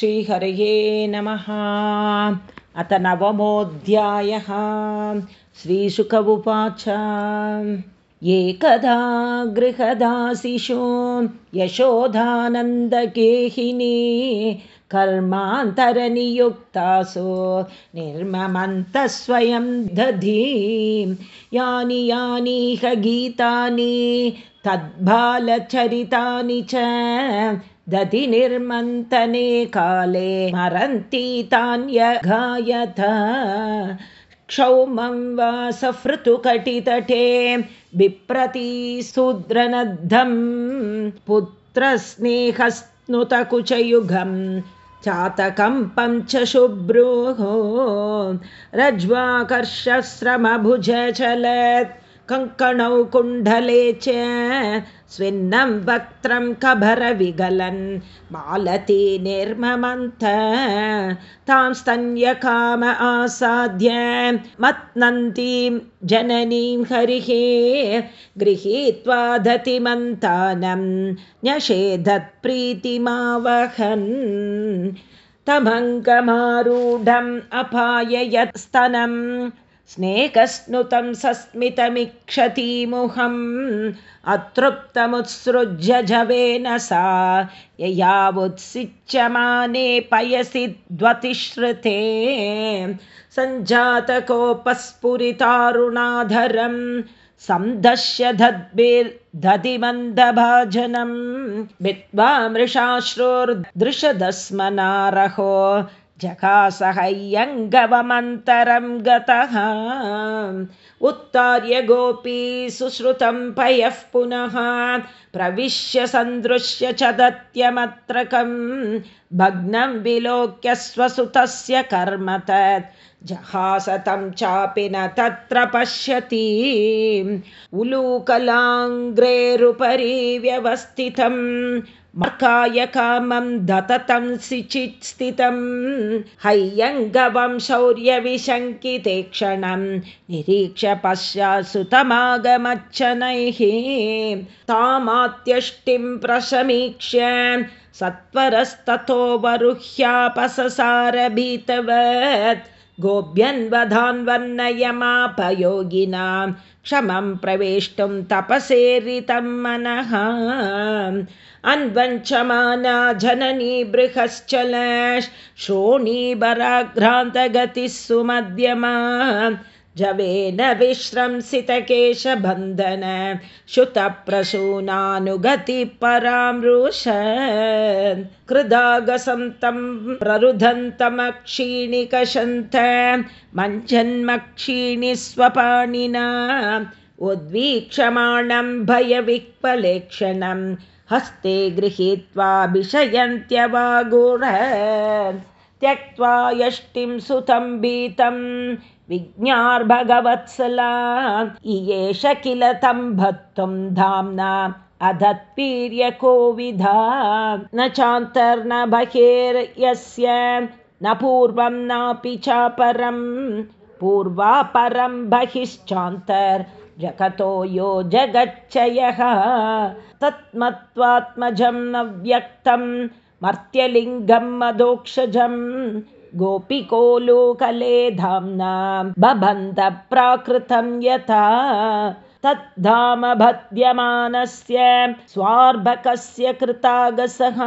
श्रीहरये नमः। अथ नवमोऽध्यायः। श्रीशुक उवाच एकदा गृहदासिषु यशोधानन्दगेहिनी कर्मान्तरनियुक्तासु निर्ममन्तः स्वयं दधी। यानि यानिह गीतानि तद्बालचरितानि च दधिनिर्मन्तने काले मरन्ति तान्यगायत क्षौमं वा सफृतुकटितटे बिप्रतीशूद्रनद्धं पुत्रस्नेहस्नुतकुचयुगं चातकं पञ्चशुभ्रुः रज्वाकर्षश्रमभुजचलत् कङ्कणौ कुण्डले च स्विन्नं वक्त्रं कभरविगलन् मालती निर्ममन्त तां स्तन्यकाम आसाद्य मत्नन्तीं जननीं हरिः गृहीत्वा दतिमन्तानं न्यषेधत्प्रीतिमावहन् तमङ्गमारूढम् अपाययत्स्तनम् स्नेहस्नुतं सस्मितमिक्षतिमुहम् अतृप्तमुत्सृज्य जवेन सा ययावुत्सिच्यमाने पयसि द्वतिश्रुते सञ्जातकोपस्फुरितारुणाधरं सन्दश्य दद्भिर्दधिमन्दभाजनं भित्वा मृषाश्रुर्दृशदस्मनारहो जकासहय्यङ्गवमन्तरं गतः। उत्तार्य गोपी सुश्रुतं पयः पुनः। प्रविश्य सन्दृश्य च दत्यमत्रकं भग्नं विलोक्य स्वसुतस्य कर्म तत् जहासतं चापि न तत्र पश्यति। उलूकलाङ्ग्रेरुपरि व्यवस्थितम् मर्काय कामं दततं सिचित् स्थितं। हैयङ्गवं शौर्यविशङ्किते क्षणं। निरीक्ष पश्यात्सुतमागमच्छनैः तामात्यष्टिं प्रशमीक्ष्य सत्वरस्ततोऽवरुह्यापससारभीतवत् गोभ्यन्वधान्वर्णयमापयोगिनां क्षमं प्रवेष्टुं तपसेरितं मनः। अन्वञ्चमाना जननी बृहश्चल श्रोणीबराघ्रान्तगतिः सुमध्यमा जवेन विश्रंसितकेशबन्धन शुतप्रसूनानुगति परामृश कृदागसं तं प्ररुदन्तमक्षीणिकशन्त मञ्जन्मक्षीणि स्वपाणिना उद्वीक्षमाणं भयविक्पलेक्षणं हस्ते गृहीत्वाभिषयन्त्यवागुर त्यक्त्वा यष्टिं सुतं भीतं विज्ञार्भगवत्सला इयेष किल तं भक्तुं धाम्ना। अधत्वीर्यकोविधा न चान्तर्न बहिर्यस्य न पूर्वं नापि चापरं। पूर्वापरं बहिश्चान्तर्जगतो यो जगच्चयः। तत्मत्वात्मजं न व्यक्तं मर्त्यलिङ्गं मदोक्षजं गोपिकोलोकले धाम्ना बबन्ध प्राकृतं यथा। तद्धाम भद्यमानस्य स्वार्भकस्य कृतागसः।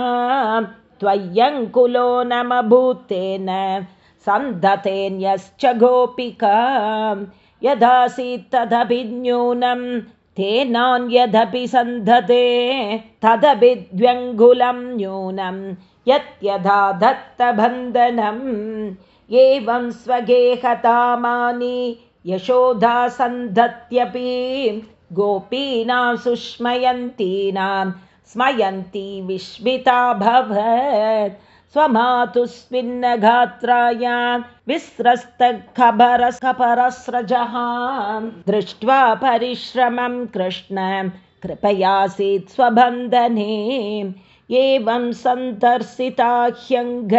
त्वय्यङ्कुलो नमभूतेन सन्धतेन्यश्च गोपिका। यदासीत् तदभिन्यूनं तेनान्यदपि सन्धते तदभिद्व्यङ्गुलं न्यूनं यत्यथा दत्तबन्धनम्। एवं स्वगेहतामानि यशोधा सन्धत्यपि गोपीनां सुष्मयन्तीनां स्मयन्ती विस्मिता भवत् स्वमातुस्मिन्नगात्रायां विस्रस्तखबरस्खपरस्रजः दृष्ट्वा परिश्रमं कृष्ण। कृपयासीत् स्वबन्धने। एवं सन्तर्सिता ह्यङ्ग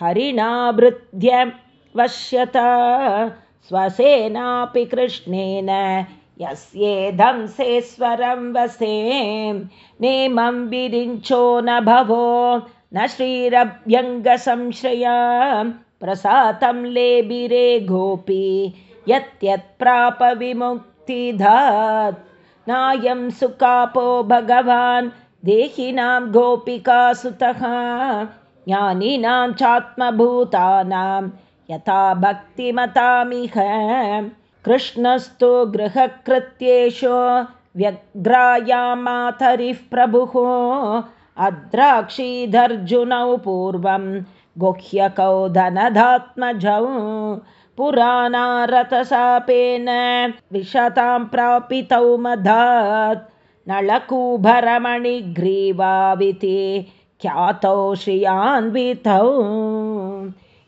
हरिणावृद्ध्य वश्यता। स्वसेनापि कृष्णेन यस्येदंसेश्वरं वसे। नेमं विरिञ्चो न भवो न श्रीरभ्यङ्गसंश्रया प्रसातं लेबिरे गोपी यत्यत्प्राप विमुक्तिधात् नायं सुकापो भगवान् देहिनां गोपिकासुतः। ज्ञानिनां चात्मभूतानां यथा भक्तिमतामिह। कृष्णस्तु गृहकृत्येषु व्यग्रायां मातरिः प्रभुः अद्राक्षीधर्जुनौ पूर्वं गुह्यकौ धनधात्मजौ पुराणारथसापेन विशतां प्रापितौ मधात् नळकूभरमणिग्रीवाविति ख्यातौ श्रियान्वितौ।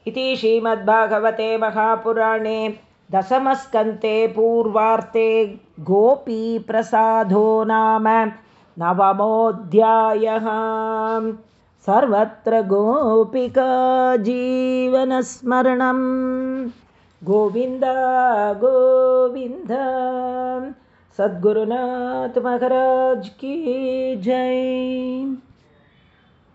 इति श्रीमद्भागवते महापुराणे दशमस्कन्ते पूर्वार्ते गोपीप्रसादो नाम नवमोऽध्यायः। सर्वत्र गोपिका जीवनस्मरणं गोविन्द गोविन्द सद्गुरुनाथ महाराज की जय